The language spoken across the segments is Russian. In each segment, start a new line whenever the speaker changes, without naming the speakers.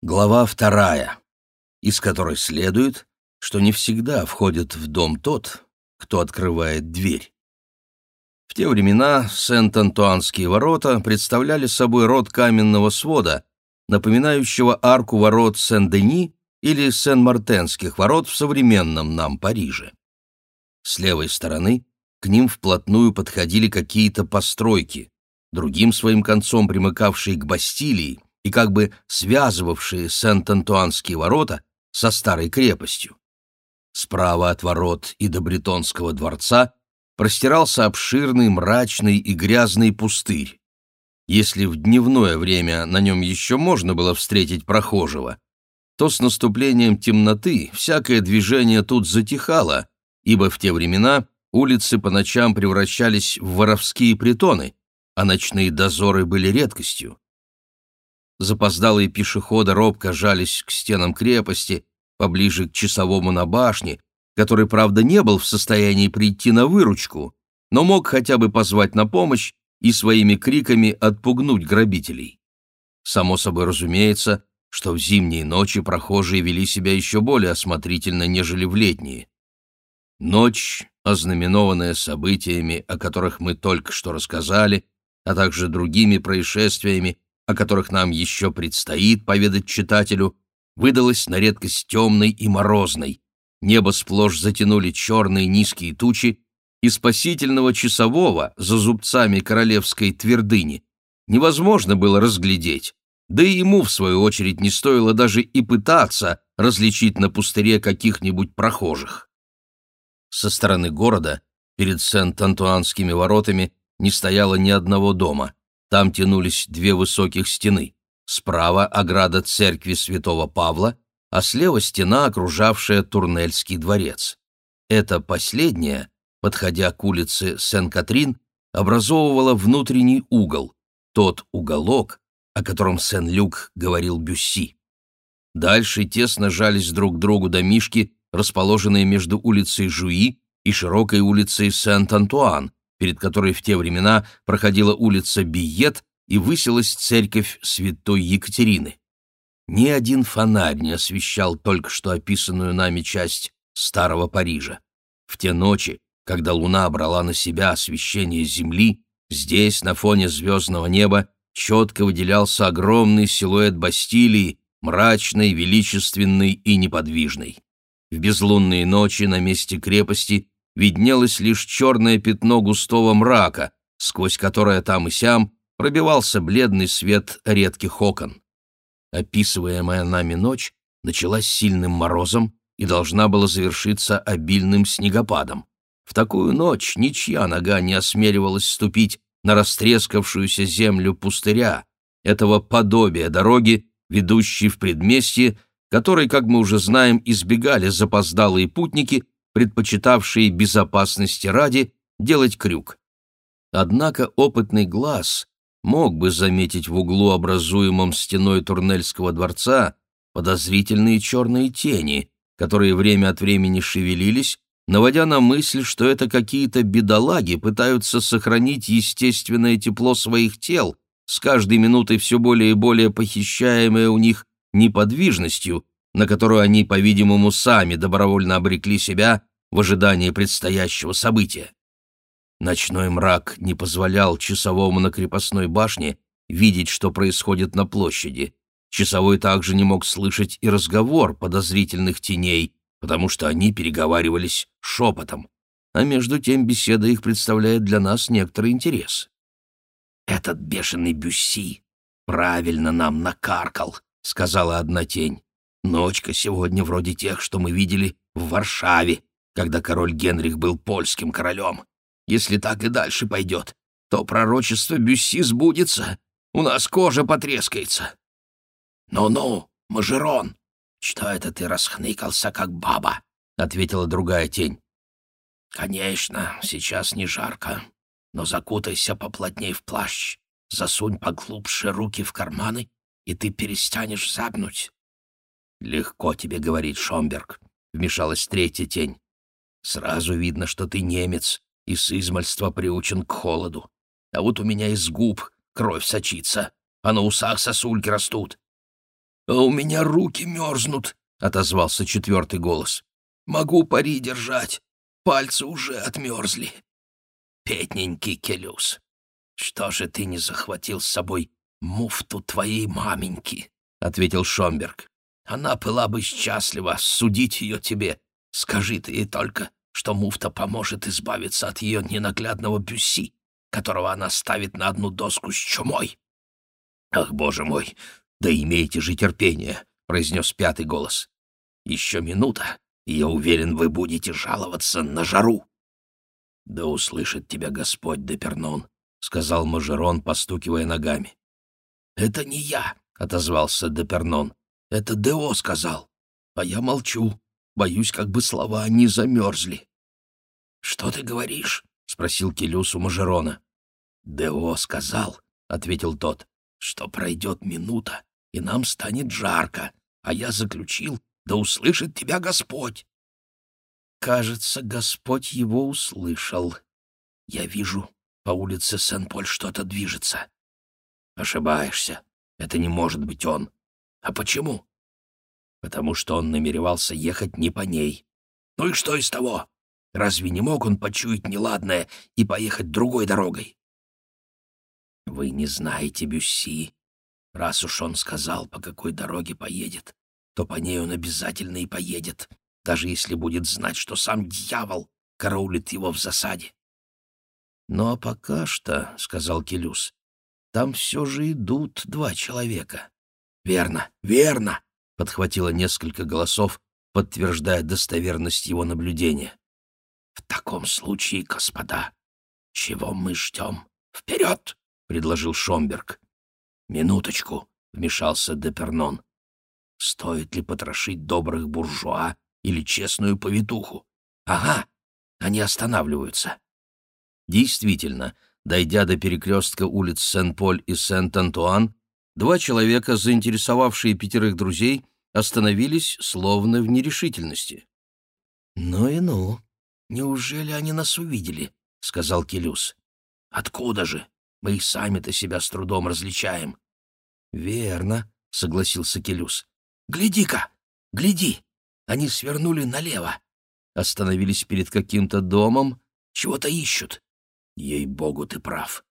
Глава вторая, из которой следует, что не всегда входит в дом тот, кто открывает дверь. В те времена Сент-Антуанские ворота представляли собой род каменного свода, напоминающего арку ворот Сен-Дени или Сен-Мартенских ворот в современном нам Париже. С левой стороны к ним вплотную подходили какие-то постройки, другим своим концом примыкавшие к Бастилии и как бы связывавшие Сент-Антуанские ворота со старой крепостью. Справа от ворот и до Бретонского дворца простирался обширный, мрачный и грязный пустырь. Если в дневное время на нем еще можно было встретить прохожего, то с наступлением темноты всякое движение тут затихало, ибо в те времена улицы по ночам превращались в воровские притоны, а ночные дозоры были редкостью. Запоздалые пешеходы робко жались к стенам крепости, поближе к часовому на башне, который, правда, не был в состоянии прийти на выручку, но мог хотя бы позвать на помощь и своими криками отпугнуть грабителей. Само собой разумеется, что в зимние ночи прохожие вели себя еще более осмотрительно, нежели в летние. Ночь, ознаменованная событиями, о которых мы только что рассказали, а также другими происшествиями, о которых нам еще предстоит поведать читателю, выдалась на редкость темной и морозной. Небо сплошь затянули черные низкие тучи, и спасительного часового за зубцами королевской твердыни невозможно было разглядеть, да и ему, в свою очередь, не стоило даже и пытаться различить на пустыре каких-нибудь прохожих. Со стороны города, перед Сент-Антуанскими воротами, не стояло ни одного дома. Там тянулись две высоких стены. Справа ограда церкви святого Павла, а слева стена, окружавшая Турнельский дворец. Это последняя, подходя к улице Сен-Катрин, образовывала внутренний угол, тот уголок, о котором Сен-Люк говорил Бюсси. Дальше тесно жались друг к другу домишки, расположенные между улицей Жуи и широкой улицей Сент-Антуан, перед которой в те времена проходила улица Биет и высилась церковь святой Екатерины. Ни один фонарь не освещал только что описанную нами часть старого Парижа. В те ночи, когда луна брала на себя освещение земли, здесь, на фоне звездного неба, четко выделялся огромный силуэт Бастилии, мрачной, величественной и неподвижной. В безлунные ночи на месте крепости виднелось лишь черное пятно густого мрака, сквозь которое там и сям пробивался бледный свет редких окон. Описываемая нами ночь началась сильным морозом и должна была завершиться обильным снегопадом. В такую ночь ничья нога не осмеливалась ступить на растрескавшуюся землю пустыря, этого подобия дороги, ведущей в предместье, которой, как мы уже знаем, избегали запоздалые путники, предпочитавшие безопасности ради делать крюк. Однако опытный глаз мог бы заметить в углу, образуемом стеной Турнельского дворца, подозрительные черные тени, которые время от времени шевелились, наводя на мысль, что это какие-то бедолаги пытаются сохранить естественное тепло своих тел, с каждой минутой все более и более похищаемое у них неподвижностью, на которую они, по-видимому, сами добровольно обрекли себя в ожидании предстоящего события. Ночной мрак не позволял часовому на крепостной башне видеть, что происходит на площади. Часовой также не мог слышать и разговор подозрительных теней, потому что они переговаривались шепотом, а между тем беседа их представляет для нас некоторый интерес. «Этот бешеный Бюсси правильно нам накаркал», — сказала одна тень. «Ночка сегодня вроде тех, что мы видели в Варшаве, когда король Генрих был польским королем. Если так и дальше пойдет, то пророчество Бюсси сбудется, у нас кожа потрескается». «Ну-ну, Мажерон, «Что это ты расхныкался, как баба?» — ответила другая тень. «Конечно, сейчас не жарко, но закутайся поплотней в плащ, засунь поглубже руки в карманы, и ты перестанешь загнуть». «Легко тебе говорить, Шомберг», — вмешалась третья тень. «Сразу видно, что ты немец и с измальства приучен к холоду. А вот у меня из губ кровь сочится, а на усах сосульки растут. «А у меня руки мерзнут», — отозвался четвертый голос. «Могу пари держать. Пальцы уже отмерзли». «Петненький Келюс, что же ты не захватил с собой муфту твоей маменьки?» — ответил Шомберг. «Она была бы счастлива судить ее тебе. Скажи ты ей только, что муфта поможет избавиться от ее ненаглядного бюсси, которого она ставит на одну доску с чумой». «Ах, боже мой, да имейте же терпение», — произнес пятый голос. «Еще минута, и я уверен, вы будете жаловаться на жару». «Да услышит тебя Господь, Депернон», — сказал Мажерон, постукивая ногами. «Это не я», — отозвался Депернон. «Это Део сказал. А я молчу. Боюсь, как бы слова не замерзли». «Что ты говоришь?» — спросил Келюс у Мажерона. «Део сказал», — ответил тот, — «что пройдет минута, и нам станет жарко, а я заключил, да услышит тебя Господь». Кажется, Господь его услышал. Я вижу, по улице Сен-Поль что-то движется. Ошибаешься. Это не может быть он. А почему? Потому что он намеревался ехать не по ней. Ну и что из того? Разве не мог он почуять неладное и поехать другой дорогой? Вы не знаете Бюсси. Раз уж он сказал, по какой дороге поедет, то по ней он обязательно и поедет, даже если будет знать, что сам дьявол караулит его в засаде. «Ну а пока что, — сказал Келюс, — там все же идут два человека». «Верно, верно!» — подхватило несколько голосов, подтверждая достоверность его наблюдения. «В таком случае, господа, чего мы ждем? Вперед!» — предложил Шомберг. «Минуточку», — вмешался Депернон. «Стоит ли потрошить добрых буржуа или честную повитуху? Ага, они останавливаются». Действительно, дойдя до перекрестка улиц Сен-Поль и Сент-Антуан, два человека, заинтересовавшие пятерых друзей, остановились словно в нерешительности. «Ну и ну, неужели они нас увидели?» — сказал Келюс. «Откуда же? Мы и сами-то себя с трудом различаем». «Верно», — согласился Келюс. «Гляди-ка! Гляди! Они свернули налево. Остановились перед каким-то домом, чего-то ищут. Ей-богу, ты прав.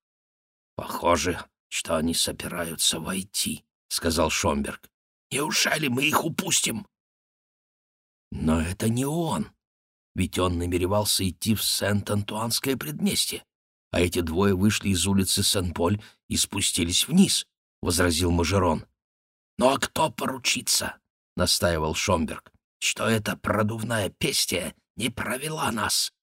Похоже, что они собираются войти, — сказал Шомберг. Неужели мы их упустим? Но это не он, ведь он намеревался идти в Сент-Антуанское предместье а эти двое вышли из улицы Сен-Поль и спустились вниз», — возразил Мажерон. «Ну а кто поручится?» — настаивал Шомберг. «Что эта продувная пестия не провела нас?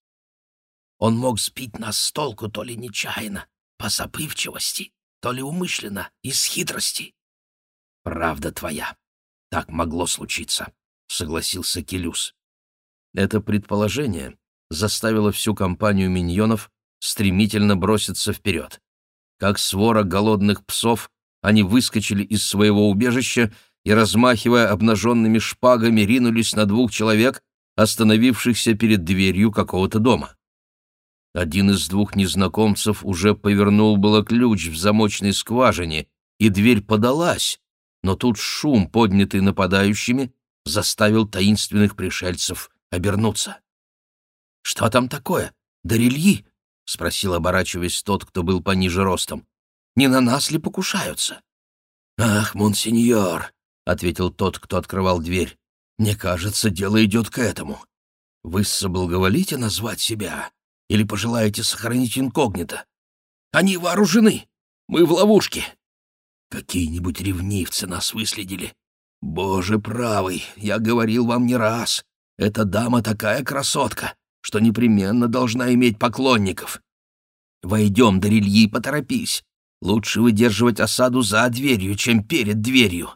Он мог сбить нас с толку то ли нечаянно, по забывчивости, то ли умышленно, из хитрости». «Правда твоя. Так могло случиться», — согласился Келюс. Это предположение заставило всю компанию миньонов стремительно броситься вперед. Как свора голодных псов, они выскочили из своего убежища и, размахивая обнаженными шпагами, ринулись на двух человек, остановившихся перед дверью какого-то дома. Один из двух незнакомцев уже повернул было ключ в замочной скважине, и дверь подалась, но тут шум, поднятый нападающими, заставил таинственных пришельцев обернуться. «Что там такое? Дарильи?» — спросил, оборачиваясь тот, кто был пониже ростом. «Не на нас ли покушаются?» «Ах, монсеньор!» — ответил тот, кто открывал дверь. «Мне кажется, дело идет к этому. Вы соблаговолите назвать себя или пожелаете сохранить инкогнито? Они вооружены! Мы в ловушке!» «Какие-нибудь ревнивцы нас выследили. Боже правый, я говорил вам не раз. Эта дама такая красотка, что непременно должна иметь поклонников. Войдем, Дарильи, поторопись. Лучше выдерживать осаду за дверью, чем перед дверью.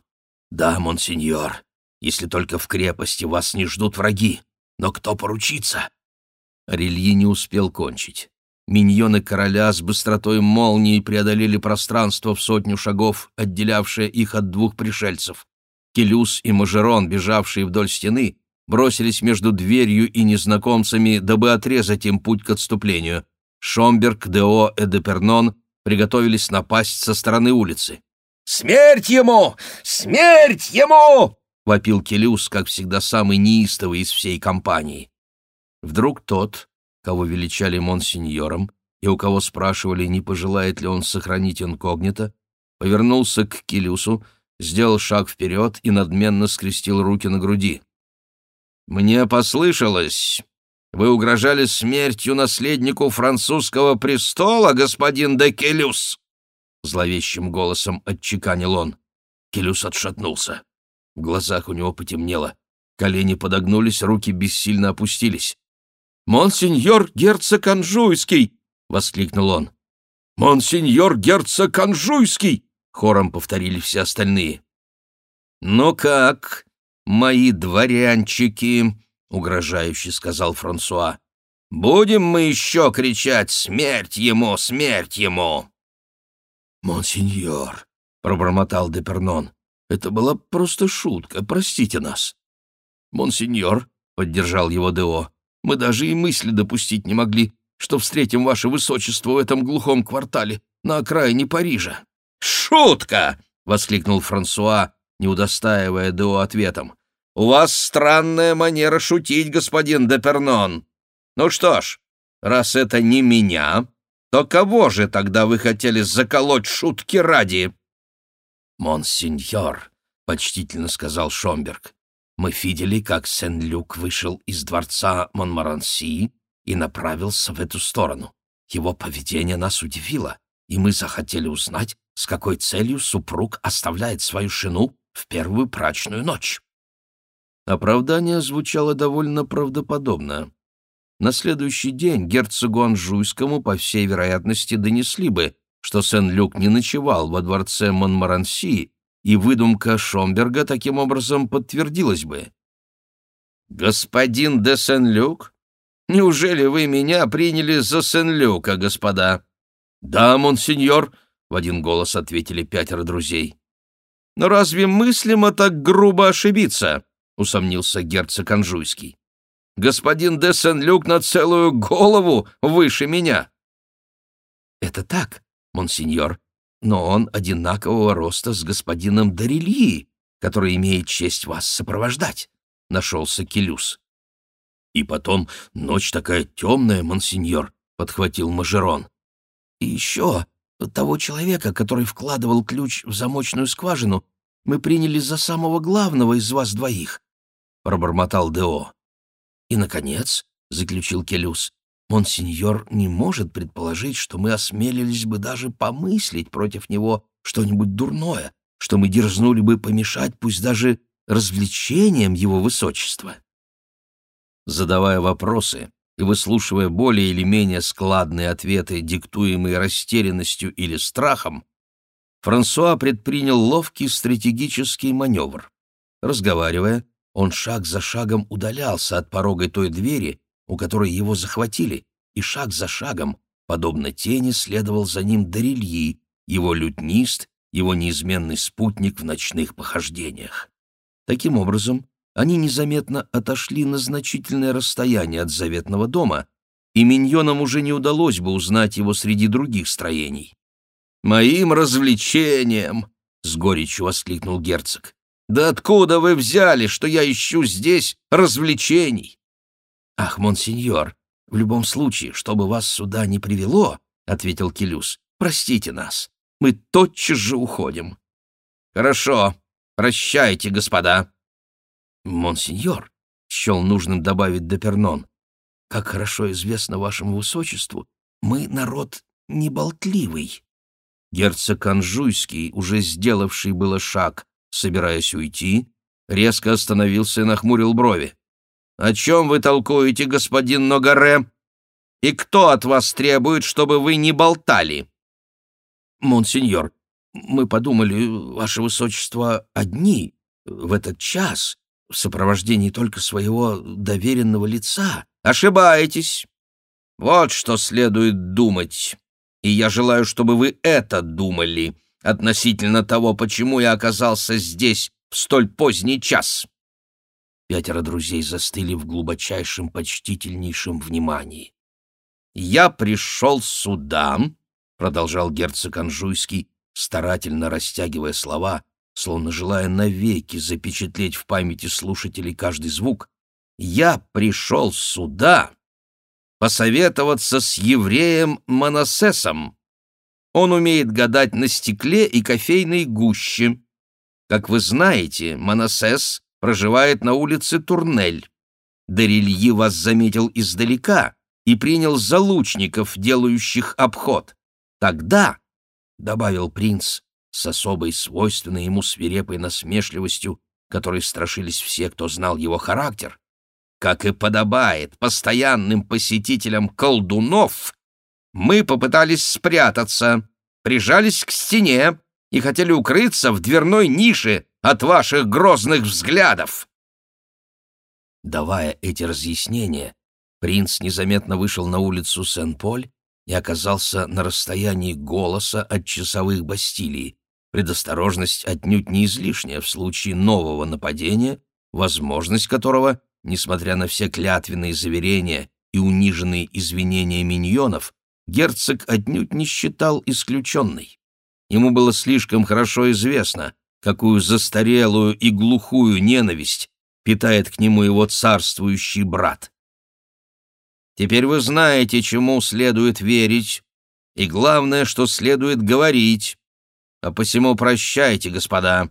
Да, монсеньор, если только в крепости вас не ждут враги. Но кто поручится?» Рельи не успел кончить. Миньоны короля с быстротой молнии преодолели пространство в сотню шагов, отделявшее их от двух пришельцев. Келюс и Мажерон, бежавшие вдоль стены, бросились между дверью и незнакомцами, дабы отрезать им путь к отступлению. Шомберг, Део и Депернон приготовились напасть со стороны улицы. Смерть ему! Смерть ему!» — вопил Келюс, как всегда самый неистовый из всей компании. Вдруг тот, кого величали монсеньором, и у кого спрашивали, не пожелает ли он сохранить инкогнито, повернулся к Келюсу, сделал шаг вперед и надменно скрестил руки на груди. «Мне послышалось, вы угрожали смертью наследнику французского престола, господин де Келюс!» Зловещим голосом отчеканил он. Келюс отшатнулся. В глазах у него потемнело. Колени подогнулись, руки бессильно опустились. «Монсеньор герцог Анжуйский!» — воскликнул он. «Монсеньор герцог Анжуйский!» — хором повторили все остальные. «Ну как, мои дворянчики?» — угрожающе сказал Франсуа. «Будем мы еще кричать «Смерть ему! Смерть ему!»»
«Монсеньор», — пробормотал Депернон, — «это была просто шутка, простите нас».
«Монсеньор», — поддержал его Део, — «мы даже и мысли допустить не могли, что встретим ваше высочество в этом глухом квартале на окраине Парижа». «Шутка!» — воскликнул Франсуа, не удостаивая Део ответом. «У вас странная манера шутить, господин Депернон. Ну что ж, раз это не меня, то кого же тогда вы хотели заколоть шутки ради?»
«Монсеньор», — почтительно сказал Шомберг, — «мы видели, как Сен-Люк вышел из дворца Монмаранси и направился в эту сторону. Его поведение нас удивило, и мы захотели узнать, с какой целью супруг оставляет свою жену в первую прачную ночь.
Оправдание звучало довольно правдоподобно. На следующий день герцогу Анжуйскому, по всей вероятности, донесли бы, что Сен-Люк не ночевал во дворце Монмаранси, и выдумка Шомберга таким образом подтвердилась бы. «Господин де Сен-Люк? Неужели вы меня приняли за Сен-Люка, господа?» «Да, монсеньор», — в один голос ответили пятеро друзей. «Но разве мыслимо так грубо ошибиться?» Усомнился герцог Анжуйский. «Господин де Сен-Люк на целую голову выше меня!»
«Это так, монсеньор, но он одинакового роста с господином Дарильи, который имеет честь вас сопровождать», — нашелся Келюс.
«И потом ночь такая темная, монсеньор», — подхватил Мажерон.
«И еще того человека, который вкладывал ключ в замочную скважину, мы приняли за самого главного из вас двоих пробормотал Део. «И, наконец», — заключил Келюс, — «монсеньор не может предположить, что мы осмелились бы даже помыслить против него что-нибудь дурное, что мы дерзнули бы помешать пусть даже развлечениям его высочества».
Задавая вопросы и выслушивая более или менее складные ответы, диктуемые растерянностью или страхом, Франсуа предпринял ловкий стратегический маневр. Разговаривая, он шаг за шагом удалялся от порога той двери, у которой его захватили, и шаг за шагом, подобно тени, следовал за ним Дарильи, его лютнист, его неизменный спутник в ночных похождениях. Таким образом, они незаметно отошли на значительное расстояние от заветного дома, и миньонам уже не удалось бы узнать его среди других строений. «Моим развлечением!» — с горечью воскликнул герцог. Да откуда вы взяли, что я ищу здесь развлечений?
Ах, монсеньор, в любом случае, чтобы вас сюда не привело, ответил Келюс. Простите нас. Мы тотчас же уходим.
Хорошо. Прощайте, господа.
Монсеньор, счел нужным добавить Депернон, как хорошо известно вашему высочеству, мы народ неболтливый.
Герцог Анжуйский, уже сделавший было шаг, собираясь уйти, резко остановился и нахмурил брови. «О чем вы толкуете, господин Ногаре? И кто от вас требует, чтобы вы не болтали?»
«Монсеньор, мы подумали, ваше высочество, одни, в этот час, в сопровождении только своего доверенного лица».
«Ошибаетесь. Вот что следует думать. И я желаю, чтобы вы это думали» относительно того, почему я оказался здесь в столь поздний час».
Пятеро друзей застыли в глубочайшем, почтительнейшем внимании.
«Я пришел сюда», — продолжал герцог Анжуйский,
старательно растягивая слова, словно желая навеки запечатлеть в памяти слушателей каждый звук, «Я пришел сюда посоветоваться с евреем Манасесом. Он умеет гадать на стекле и кофейной гуще. Как вы знаете, Манасес проживает на улице Турнель. Дарильи вас заметил издалека и принял за лучников, делающих обход. Тогда, — добавил принц с особой свойственной ему свирепой насмешливостью, которой страшились все, кто знал его характер, как и подобает постоянным посетителям колдунов, мы попытались спрятаться, прижались к стене и хотели укрыться в дверной нише от ваших грозных взглядов. Давая эти разъяснения, принц незаметно вышел на улицу Сен-Поль и оказался на расстоянии голоса от часовых Бастилии. Предосторожность отнюдь не излишняя в случае нового нападения, возможность которого, несмотря на все клятвенные заверения и униженные извинения миньонов, герцог отнюдь не считал исключенной. Ему было слишком хорошо известно, какую застарелую и глухую ненависть питает к нему его царствующий брат. Теперь вы знаете, чему следует верить, и главное, что следует говорить. А посему прощайте, господа.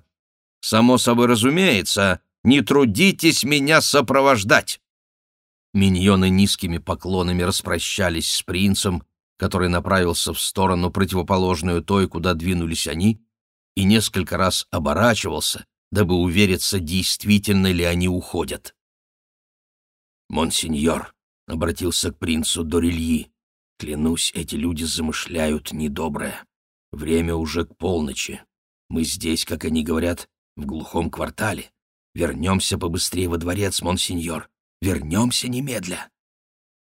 Само собой разумеется, не трудитесь меня сопровождать. Миньоны низкими поклонами распрощались с принцем, который направился в сторону противоположную той, куда двинулись они, и несколько раз оборачивался, дабы увериться, действительно ли они уходят. «Монсеньор», — обратился к принцу Дорильи, — «клянусь, эти люди замышляют недоброе. Время уже к полночи. Мы здесь, как они говорят, в глухом квартале. Вернемся побыстрее во дворец, монсеньор. Вернемся немедля».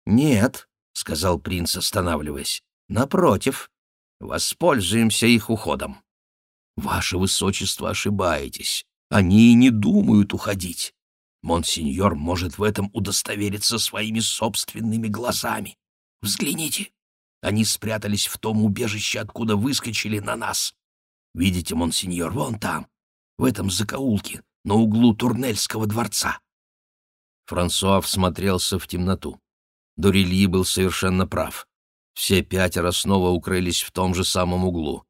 «Нет», — сказал принц, останавливаясь, — «напротив, воспользуемся их уходом». «Ваше высочество ошибаетесь. Они и не думают уходить. Монсеньор может в этом удостовериться своими собственными глазами. Взгляните, они спрятались в том убежище, откуда выскочили на нас. Видите, монсеньор, вон там, в этом закоулке, на углу Турнельского дворца. Франсуа всмотрелся в темноту. Дорильи был совершенно прав. Все пятеро снова укрылись в том же самом углу.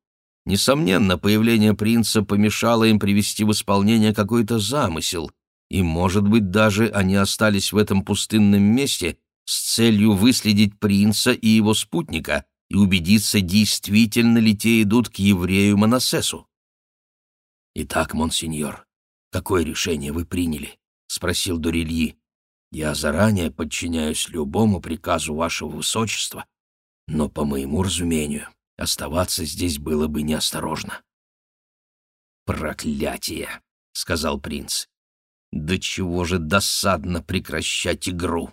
Несомненно, появление принца помешало им привести в исполнение какой-то замысел, и, может быть, даже они остались в этом пустынном месте с целью выследить принца и его спутника и убедиться, действительно ли те идут к еврею Манасесу. «Итак, монсеньор, какое решение вы приняли?» — спросил Дорильи. «Я заранее подчиняюсь любому приказу вашего высочества, но, по моему разумению, оставаться здесь было бы неосторожно». «Проклятие!» — сказал принц. «Да чего же досадно прекращать игру!»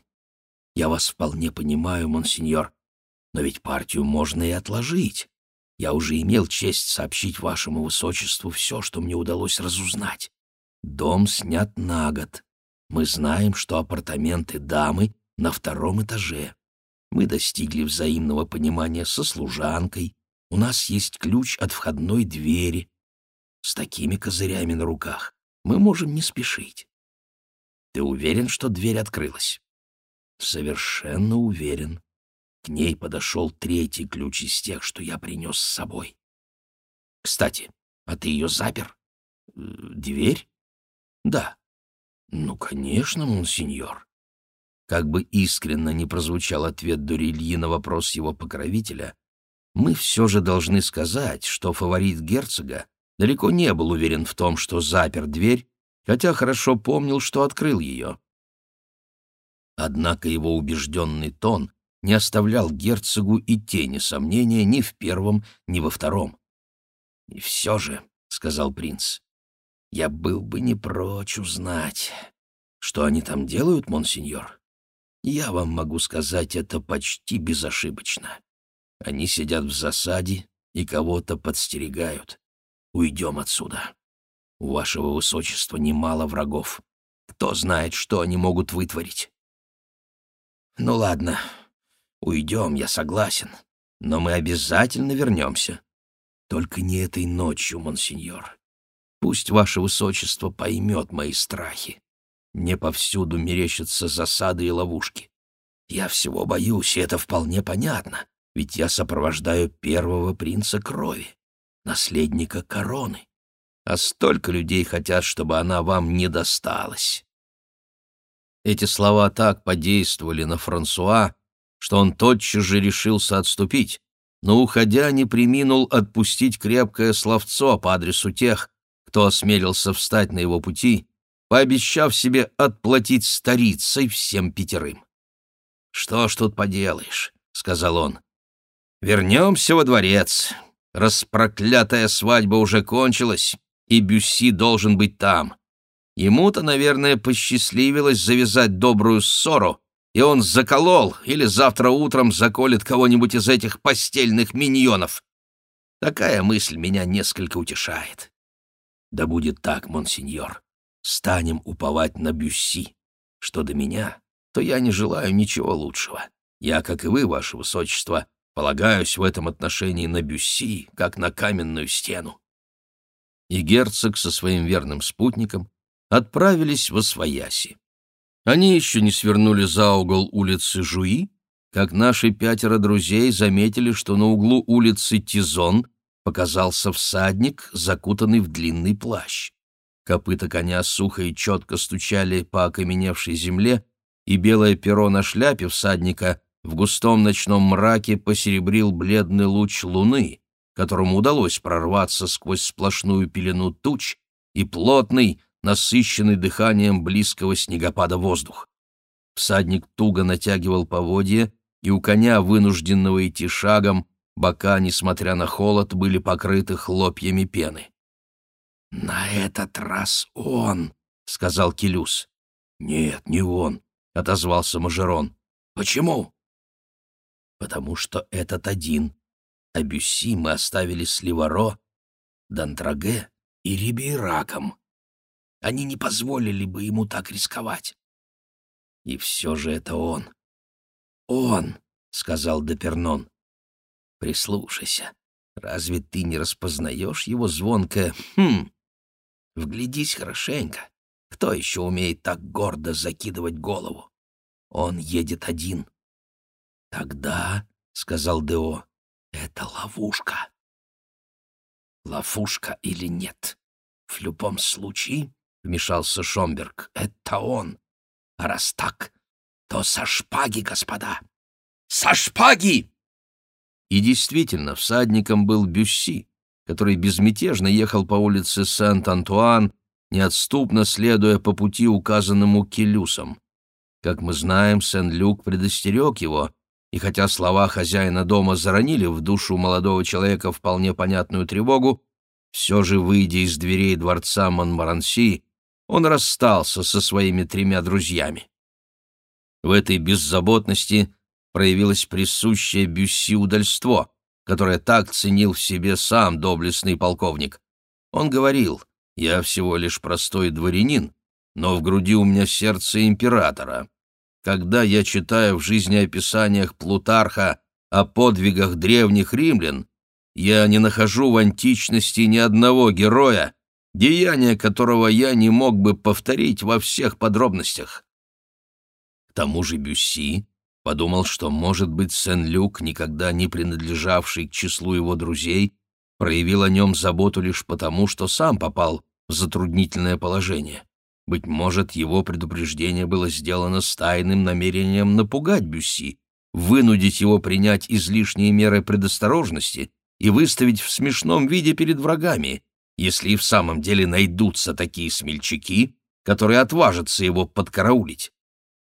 «Я вас вполне понимаю, монсеньор, но ведь партию можно и отложить. Я уже имел честь сообщить вашему высочеству все, что мне удалось разузнать. Дом снят на год. Мы знаем, что апартаменты дамы на втором этаже. Мы достигли взаимного понимания со служанкой. У нас есть ключ от входной двери. С такими козырями на руках мы можем не спешить. Ты уверен, что дверь открылась? Совершенно уверен. К ней подошел третий ключ из тех, что я принес с собой. Кстати, а ты ее запер? Э, дверь? Да. Ну, конечно, монсеньор. Как бы искренно не прозвучал ответ Дурильи на вопрос его покровителя, мы все же должны сказать, что фаворит герцога далеко не был уверен в том, что запер дверь, хотя хорошо помнил, что открыл ее. Однако его убежденный тон не оставлял герцогу и тени сомнения ни в первом, ни во втором. «И все же», — сказал принц, — «я был бы не прочь узнать, что они там делают, монсеньор. Я вам могу сказать это почти безошибочно. Они сидят в засаде и кого-то подстерегают. Уйдем отсюда. У вашего высочества немало врагов. Кто знает, что они могут вытворить?» «Ну ладно, Уйдем, я согласен, но мы обязательно вернемся. Только не этой ночью, монсеньор. Пусть ваше высочество поймет мои страхи. Мне повсюду мерещатся засады и ловушки. Я всего боюсь, и это вполне понятно, ведь я сопровождаю первого принца крови, наследника короны. А столько людей хотят, чтобы она вам не досталась. Эти слова так подействовали на Франсуа, что он тотчас же решился отступить, но, уходя, не приминул отпустить крепкое словцо по адресу тех, кто осмелился встать на его пути, пообещав себе отплатить старицей всем пятерым. «Что ж тут поделаешь», — сказал он. «Вернемся во дворец. Распроклятая свадьба уже кончилась, и Бюсси должен быть там. Ему-то, наверное, посчастливилось завязать добрую ссору, и он заколол или завтра утром заколет кого-нибудь из этих постельных миньонов. Такая мысль меня несколько утешает. Да будет так, монсеньор. Станем уповать на Бюсси. Что до меня, то я не желаю ничего лучшего. Я, как и вы, ваше высочество, полагаюсь в этом отношении на Бюсси, как на каменную стену. И герцог со своим верным спутником отправились во Свояси. Они еще не свернули за угол улицы Жуи, как наши пятеро друзей заметили, что на углу улицы Тизон показался всадник, закутанный в длинный плащ. Копыта коня сухо и четко стучали по окаменевшей земле, и белое перо на шляпе всадника в густом ночном мраке посеребрил бледный луч луны, которому удалось прорваться сквозь сплошную пелену туч и плотный, насыщенный дыханием близкого снегопада воздух. Всадник туго натягивал поводья, и у коня, вынужденного идти шагом, бока, несмотря на холод, были покрыты хлопьями пены. «На этот раз он», — сказал Келюс. «Нет, не он», — отозвался Мажерон. «Почему?» «Потому что этот один. А Бюсси мы оставили с Ливаро, Дантраге и Рибейраком. Они не позволили бы ему так рисковать. И все же это он. Он, — сказал Депернон. Прислушайся. Разве ты не распознаешь его звонкое «хм»? Вглядись хорошенько. Кто еще умеет так гордо закидывать голову? Он едет один. Тогда, — сказал Део, — это ловушка. Ловушка или нет? В любом случае — вмешался Шомберг. «Это он. А раз так, то со шпаги, господа! Со шпаги!» И действительно, всадником был Бюсси, который безмятежно ехал по улице Сент-Антуан, неотступно следуя по пути, указанному Келюсом. Как мы знаем, Сен-Люк предостерег его, и хотя слова хозяина дома заронили в душу молодого человека вполне понятную тревогу, все же, выйдя из дверей дворца Монмаранси, он расстался со своими тремя друзьями. В этой беззаботности проявилось присущее Бюсси удальство, которое так ценил в себе сам доблестный полковник. Он говорил, «Я всего лишь простой дворянин, но в груди у меня сердце императора. Когда я читаю в жизнеописаниях Плутарха о подвигах древних римлян, я не нахожу в античности ни одного героя, деяния которого я не мог бы повторить во всех подробностях. К тому же Бюсси подумал, что, может быть, Сен-Люк, никогда не принадлежавший к числу его друзей, проявил о нем заботу лишь потому, что сам попал в затруднительное положение. Быть может, его предупреждение было сделано с тайным намерением напугать Бюсси, вынудить его принять излишние меры предосторожности и выставить в смешном виде перед врагами, если и в самом деле найдутся такие смельчаки, которые отважатся его подкараулить.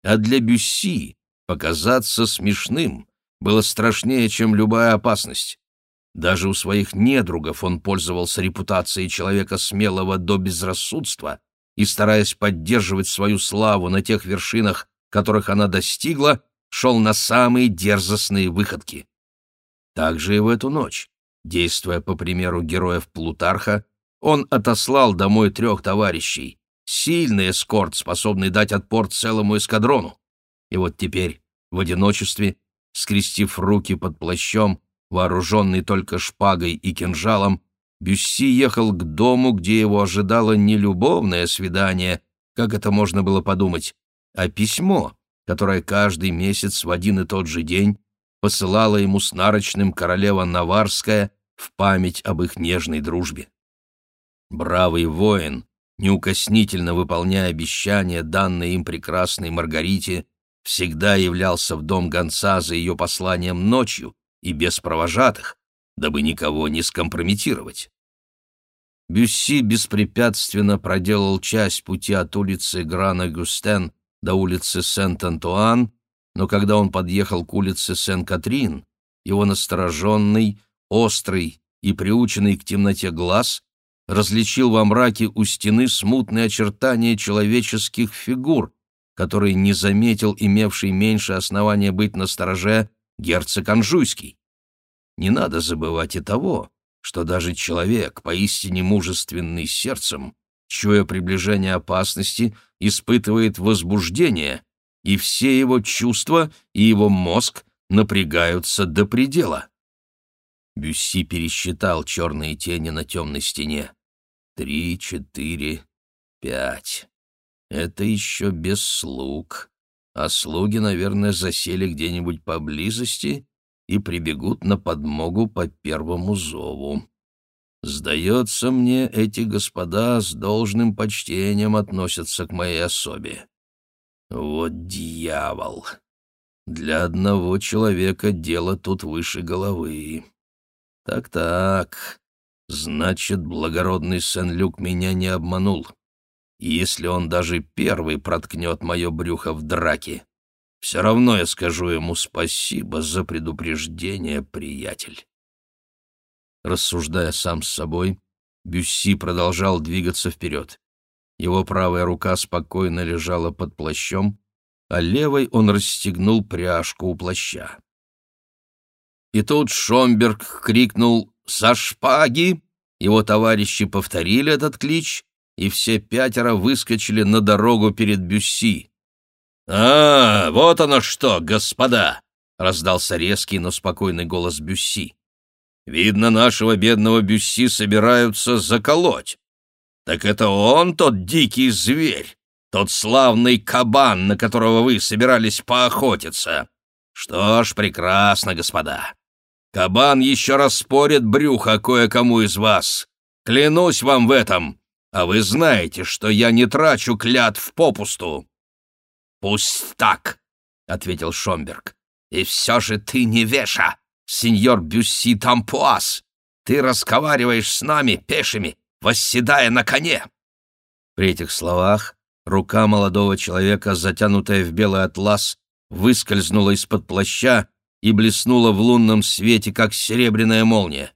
А для Бюсси показаться смешным было страшнее, чем любая опасность. Даже у своих недругов он пользовался репутацией человека смелого до безрассудства и, стараясь поддерживать свою славу на тех вершинах, которых она достигла, шел на самые дерзостные выходки. Так же и в эту ночь, действуя по примеру героев Плутарха, он отослал домой трех товарищей. Сильный эскорт, способный дать отпор целому эскадрону. И вот теперь, в одиночестве, скрестив руки под плащом,
вооруженный только шпагой и кинжалом, Бюсси ехал к дому, где его ожидало не любовное свидание, как это можно было подумать, а письмо, которое каждый месяц в один и тот же день посылала ему с нарочным королева Наварская в память об их нежной дружбе. Бравый воин, неукоснительно выполняя обещания, данные им прекрасной Маргарите, всегда являлся в дом гонца за ее посланием ночью и без провожатых, дабы никого не скомпрометировать. Бюсси беспрепятственно проделал часть пути от улицы Грана-Гюстен до улицы Сент-Антуан, но когда он подъехал к улице Сен-Катрин, его настороженный, острый и приученный к темноте глаз различил во мраке у стены смутные очертания человеческих фигур, которые не заметил имевший меньше основания быть на стороже герцог Анжуйский. Не надо забывать и того, что даже человек, поистине мужественный сердцем, чуя приближение опасности, испытывает возбуждение, и все его чувства и его мозг напрягаются до предела. Бюсси пересчитал черные тени на темной стене. Три, четыре, пять. Это еще без слуг. А слуги, наверное, засели где-нибудь поблизости и прибегут на подмогу по первому зову. Сдается мне, эти господа с должным почтением относятся к моей особе. Вот дьявол! Для одного человека дело тут выше головы. Так-так, значит, благородный Сен-Люк меня не обманул если он даже первый проткнет мое брюхо в драке, все равно я скажу ему спасибо за предупреждение, приятель. Рассуждая сам с собой, Бюсси продолжал двигаться вперед. Его правая рука спокойно лежала под плащом, а левой он расстегнул пряжку у плаща. И тут Шомберг крикнул «За шпаги!» Его товарищи повторили этот клич, и все пятеро выскочили на дорогу перед Бюсси. «А, вот оно что, господа!» — раздался резкий, но спокойный голос Бюсси. «Видно, нашего бедного Бюсси собираются заколоть. Так это он тот дикий зверь, тот славный кабан, на которого вы собирались поохотиться. Что ж, прекрасно, господа. Кабан еще распорит брюхо кое-кому из вас. Клянусь вам в этом!» А вы знаете, что я не трачу клятв попусту. Пусть так, ответил Шомберг. И все же ты не веша, сеньор Бюсси Тампуас. Ты разговариваешь с нами, пешими, восседая на коне. При этих словах рука молодого человека, затянутая в белый атлас, выскользнула из-под плаща и блеснула в лунном свете, как серебряная молния.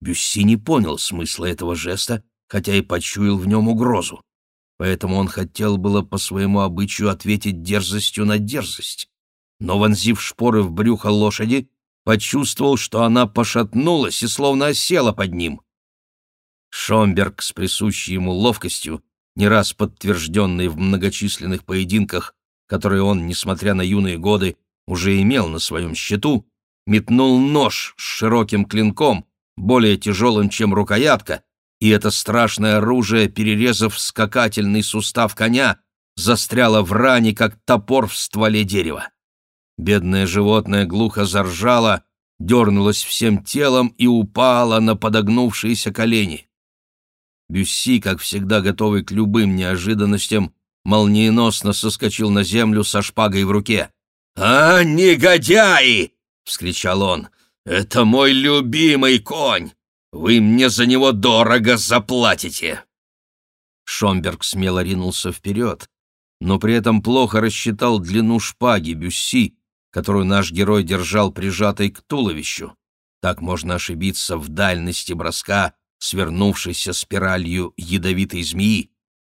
Бюсси не понял смысла этого жеста хотя и почуял в нем угрозу. Поэтому он хотел было по своему обычаю ответить дерзостью на дерзость. Но, вонзив шпоры в брюхо лошади, почувствовал, что она пошатнулась и словно осела под ним. Шомберг с присущей ему ловкостью, не раз подтвержденной в многочисленных поединках, которые он, несмотря на юные годы, уже имел на своем счету, метнул нож с широким клинком, более тяжелым, чем рукоятка, и это страшное оружие, перерезав скакательный сустав коня, застряло в ране, как топор в стволе дерева. Бедное животное глухо заржало, дернулось всем телом и упало на подогнувшиеся колени. Бюсси, как всегда готовый к любым неожиданностям, молниеносно соскочил на землю со шпагой в руке. «А, негодяи!» — вскричал он. «Это мой любимый конь! Вы мне за него дорого заплатите!» Шомберг смело ринулся вперед, но при этом плохо рассчитал длину шпаги Бюсси, которую наш герой держал прижатой к туловищу. Так можно ошибиться в дальности броска, свернувшейся спиралью ядовитой змеи.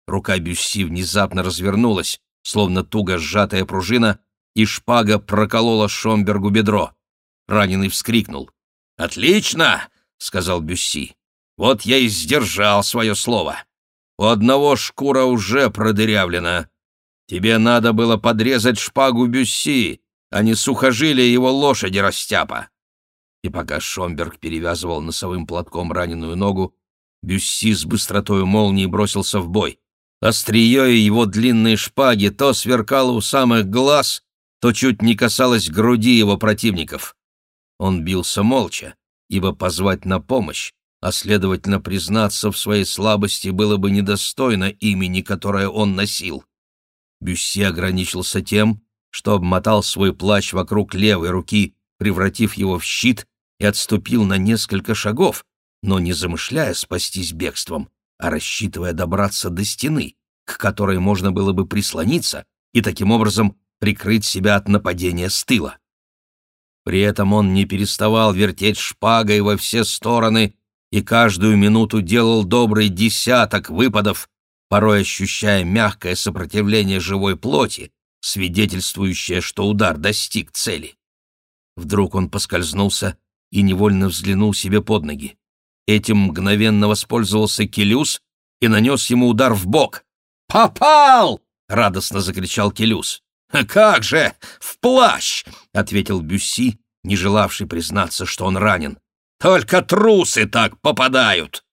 Рука Бюсси внезапно развернулась, словно туго сжатая пружина, и шпага проколола Шомбергу бедро. Раненый вскрикнул. «Отлично! — сказал Бюсси. «Вот я и сдержал свое слово. У одного шкура уже продырявлена. Тебе надо было подрезать шпагу Бюсси, а не сухожилие его лошади растяпа. и пока Шомберг перевязывал носовым платком раненую ногу, Бюсси с быстротой молнии бросился в бой. Острие его длинной шпаги то сверкало у самых глаз, то чуть не касалось груди его противников. Он бился молча, ибо позвать на помощь, а следовательно признаться в своей слабости было бы недостойно имени, которое он носил. Бюсси ограничился тем, что обмотал свой плащ вокруг левой руки, превратив его в щит, и отступил на несколько шагов, но не замышляя спастись бегством, а рассчитывая добраться до стены, к которой можно было бы прислониться и таким образом прикрыть себя от нападения с тыла. При этом он не переставал вертеть шпагой во все стороны и каждую минуту делал добрый десяток выпадов, порой ощущая мягкое сопротивление живой плоти, свидетельствующее, что удар достиг цели. Вдруг он поскользнулся и невольно взглянул себе под ноги. Этим мгновенно воспользовался Келюс и нанес ему удар в бок. «Попал!» — радостно закричал Келюс. «Как же! В плащ!» — ответил Бюсси, не желавший признаться, что он ранен. Только трусы так попадают!»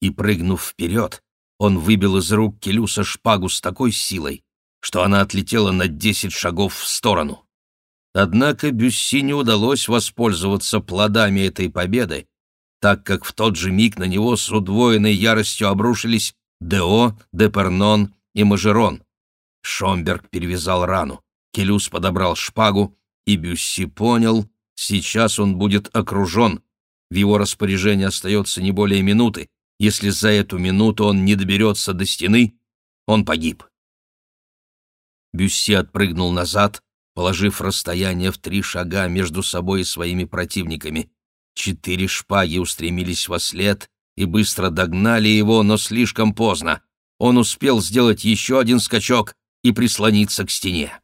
И, прыгнув вперед, он выбил из рук Келюса шпагу с такой силой, что она отлетела на десять шагов в сторону. Однако Бюсси не удалось воспользоваться плодами этой победы, так как в тот же миг на него с удвоенной яростью обрушились Део, Депернон и Мажерон. Шомберг перевязал рану, Келюс подобрал шпагу, и Бюсси понял, сейчас он будет окружен, в его распоряжении остается не более минуты. Если за эту минуту он не доберется до стены, он погиб. Бюсси отпрыгнул назад, положив расстояние в три шага между собой и своими противниками. Четыре шпаги устремились во след и быстро догнали его, но слишком поздно. Он успел сделать еще один скачок и прислониться к стене.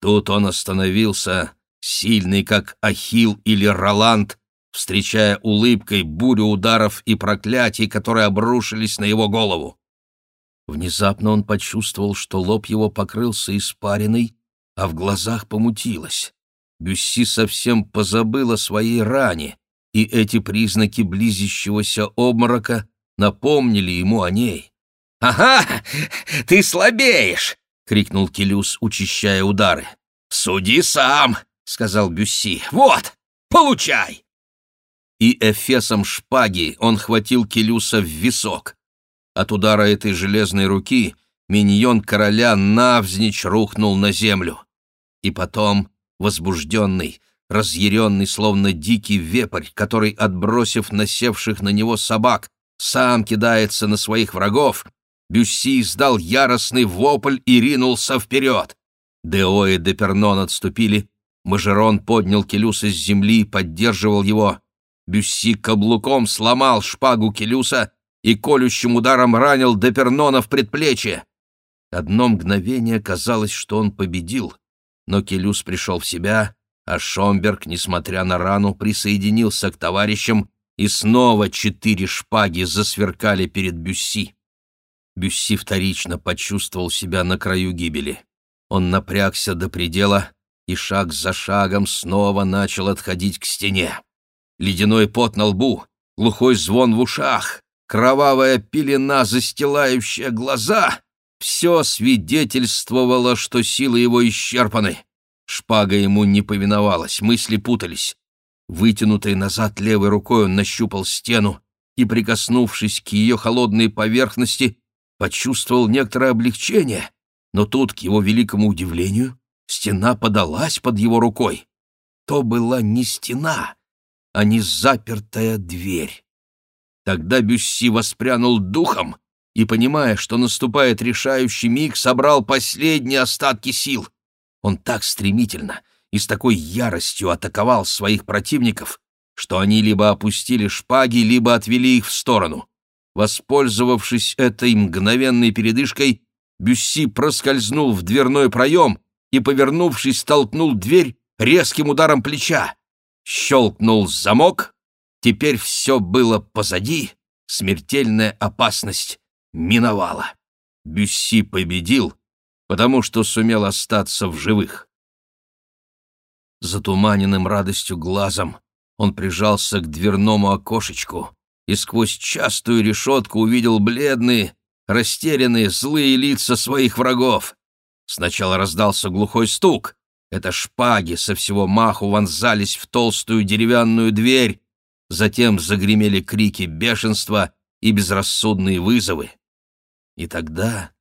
Тут он остановился, сильный, как Ахилл или Роланд, встречая улыбкой бурю ударов и проклятий, которые обрушились на его голову. Внезапно он почувствовал, что лоб его покрылся испариной, а в глазах помутилось. Бюсси совсем позабыл о своей ране, и эти признаки близящегося обморока напомнили ему о ней. «Ага, ты слабеешь!» — крикнул Келюс, учащая удары. «Суди сам!» — сказал Бюсси. «Вот, получай!» и эфесом шпаги он хватил Келюса в висок. От удара этой железной руки миньон короля навзничь рухнул на землю. И потом, возбужденный, разъяренный, словно дикий вепрь, который, отбросив насевших на него собак, сам кидается на своих врагов, Бюсси издал яростный вопль и ринулся вперед. Део и Депернон отступили, Мажерон поднял Келюса с земли и поддерживал его. Бюсси каблуком сломал шпагу Келюса и колющим ударом ранил Депернона в предплечье. Одно мгновение казалось, что он победил, но Келюс пришел в себя, а Шомберг, несмотря на рану, присоединился к товарищам, и снова четыре шпаги засверкали перед Бюсси. Бюсси вторично почувствовал себя на краю гибели. Он напрягся до предела и шаг за шагом снова начал отходить к стене ледяной пот на лбу, глухой звон в ушах, кровавая пелена, застилающая глаза — все свидетельствовало, что силы его исчерпаны. Шпага ему не повиновалась, мысли путались. Вытянутой назад левой рукой он нащупал стену и, прикоснувшись к ее холодной поверхности, почувствовал некоторое облегчение, но тут, к его великому удивлению, стена подалась под его рукой. То была не стена, а не запертая дверь. Тогда Бюсси воспрянул духом и, понимая, что наступает решающий миг, собрал последние остатки сил. Он так стремительно и с такой яростью атаковал своих противников, что они либо опустили шпаги, либо отвели их в сторону. Воспользовавшись этой мгновенной передышкой, Бюсси проскользнул в дверной проем и, повернувшись, толкнул дверь резким ударом плеча. Щелкнул замок, теперь все было позади, смертельная опасность миновала. Бюсси победил, потому что сумел остаться в живых. Затуманенным радостью глазом Он прижался к дверному окошечку и сквозь частую решетку увидел бледные, растерянные, злые лица своих врагов. Сначала раздался глухой стук. Это шпаги со всего маху вонзались в толстую деревянную дверь. Затем загремели крики бешенства и безрассудные вызовы. И тогда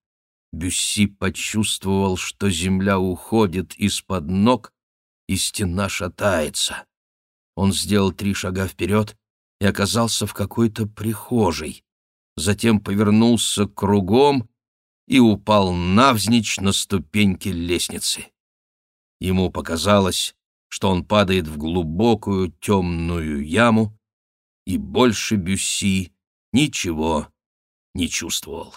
Бюсси почувствовал, что земля уходит из-под ног, и стена шатается. Он сделал три шага вперед и оказался в какой-то прихожей. Затем повернулся кругом и упал навзничь на ступеньки лестницы. Ему показалось, что он падает в глубокую темную яму, и больше Бюсси ничего не чувствовал.